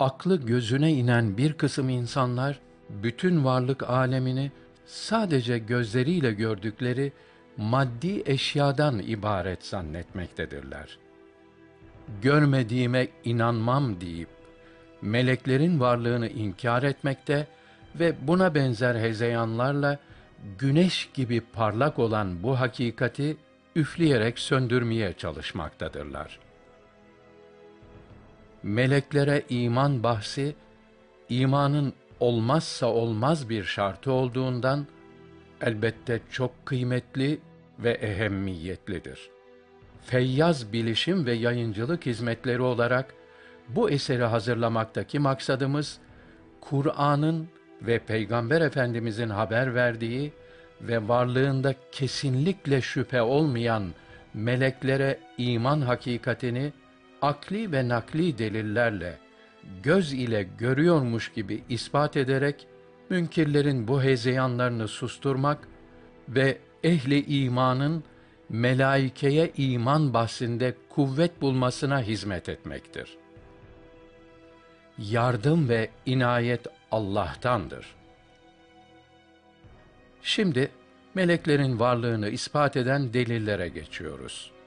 aklı gözüne inen bir kısım insanlar bütün varlık alemini sadece gözleriyle gördükleri maddi eşyadan ibaret zannetmektedirler. Görmediğime inanmam deyip meleklerin varlığını inkar etmekte ve buna benzer hezeyanlarla güneş gibi parlak olan bu hakikati üfleyerek söndürmeye çalışmaktadırlar. Meleklere iman bahsi imanın olmazsa olmaz bir şartı olduğundan elbette çok kıymetli ve ehemmiyetlidir. Feyyaz bilişim ve yayıncılık hizmetleri olarak bu eseri hazırlamaktaki maksadımız Kur'an'ın ve Peygamber Efendimizin haber verdiği ve varlığında kesinlikle şüphe olmayan meleklere iman hakikatini akli ve nakli delillerle göz ile görüyormuş gibi ispat ederek münkirlerin bu hezeyanlarını susturmak ve ehli imanın melaikeye iman bahsinde kuvvet bulmasına hizmet etmektir. Yardım ve inayet Allah'tandır. Şimdi meleklerin varlığını ispat eden delillere geçiyoruz.